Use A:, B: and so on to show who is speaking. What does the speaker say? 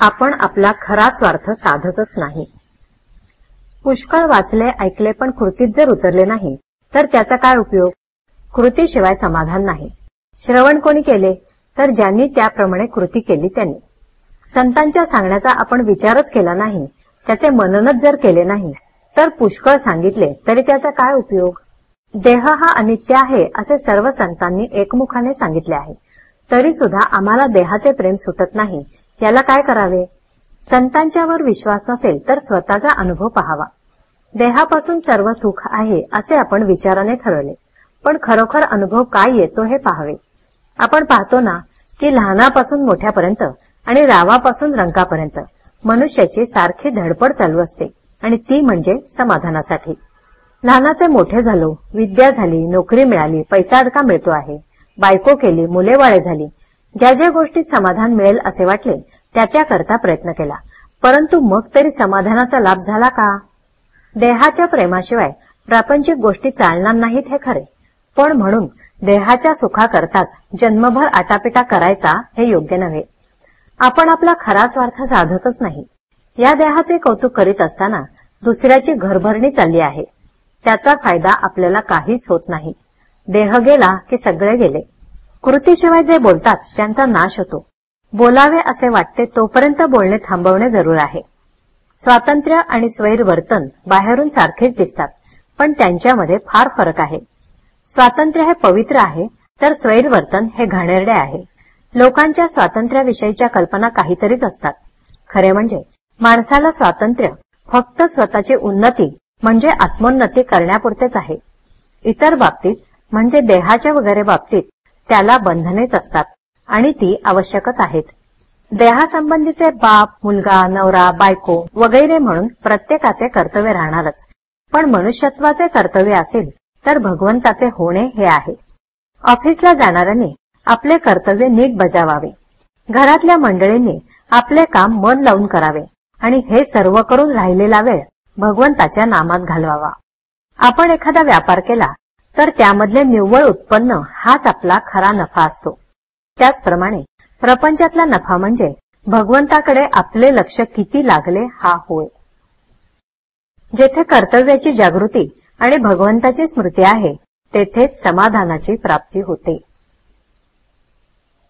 A: आपण आपला खरा स्वार्थ साधतच नाही. पुष्कळ वाचले ऐकले पण कृतीत जर उतरले नाही तर त्याचा काय उपयोग? कृतीशिवाय समाधान नाही. श्रवण कोणी केले तर ज्यांनी त्याप्रमाणे कृती केली त्यांनी. संतांच्या सांगण्याचा आपण विचारच केला नाही त्याचे मननच जर केले नाही तर पुष्कळ सांगितले तरी त्याचा काय उपयोग? देह हा अनित्य आहे असे सर्व संतांनी एकमुखाने सांगितले आहे. तरी सुद्धा आम्हाला देहाचे प्रेम सुटत नाही. याला काय करावे? संतांच्यावर विश्वास नसेल तर स्वतःचा अनुभव पहावा. देहापासून सर्व सुख आहे असे आपण विचाराने ठरवले. पण खरोखर अनुभव काय येतो हे पाहावे. आपण पाहतो ना की लहानापासून मोठ्यापर्यंत आणि रावापासून रंकापर्यंत मनुष्याची सारखी धडपड चालू असते आणि ती म्हणजे समाधानासाठी. लहानाचे मोठे झालो विद्या झाली नोकरी मिळाली पैसा अडका मिळतो आहे. बायको केली मुलेवाळे झाली. ज्या ज्या गोष्टीत समाधान मिळेल असे वाटले त्या त्याकरता प्रयत्न केला. परंतु मग तरी समाधानाचा लाभ झाला का? देहाच्या प्रेमाशिवाय प्रापंचिक गोष्टी चालणार नाहीत हे खरे. पण म्हणून देहाच्या सुखाकरताच जन्मभर आटापिटा करायचा हे योग्य नव्हे. आपण आपला खरा स्वार्थ साधतच नाही. या देहाचे कौतुक करीत असताना दुसऱ्याची घरभरणी चालली आहे. त्याचा फायदा आपल्याला काहीच होत नाही. देह गेला की सगळे गेले. कृतीशिवाय जे बोलतात त्यांचा नाश होतो. बोलावे असे वाटते तोपर्यंत बोलणे थांबवणे जरूर आहे. स्वातंत्र्य आणि स्वैर वर्तन बाहेरून सारखेच दिसतात पण त्यांच्यामध्ये फार फरक आहे. स्वातंत्र्य हे पवित्र आहे तर स्वैर वर्तन हे घाणेरडे आहे. लोकांच्या स्वातंत्र्याविषयीच्या कल्पना काहीतरीच असतात. खरे म्हणजे माणसाला स्वातंत्र्य फक्त स्वतःची उन्नती म्हणजे आत्मोन्नती करण्यापुरतेच आहे. इतर बाबतीत म्हणजे देहाच्या वगैरे बाबतीत त्याला बंधनेच असतात. आणि ती आवश्यकच आहेत. देहासंबंधीचे बाप मुलगा नवरा बायको वगैरे म्हणून प्रत्येकाचे कर्तव्य राहणारच. पण मनुष्यत्वाचे कर्तव्य असेल तर भगवंताचे होणे हे आहे. ऑफिसला जाणाऱ्यांनी आपले कर्तव्य नीट बजावावे. घरातल्या मंडळींनी आपले काम मन लावून करावे. आणि हे सर्व करून राहिलेला वेळ भगवंताच्या नामात घालवावा. आपण एखादा व्यापार केला तर त्यामधले निव्वळ उत्पन्न हाच आपला खरा नफा असतो. त्याचप्रमाणे प्रपंचातला नफा म्हणजे भगवंताकडे आपले लक्ष किती लागले हा होय. जेथे कर्तव्याची जागृती आणि भगवंताची स्मृती आहे तेथेच समाधानाची प्राप्ती होते.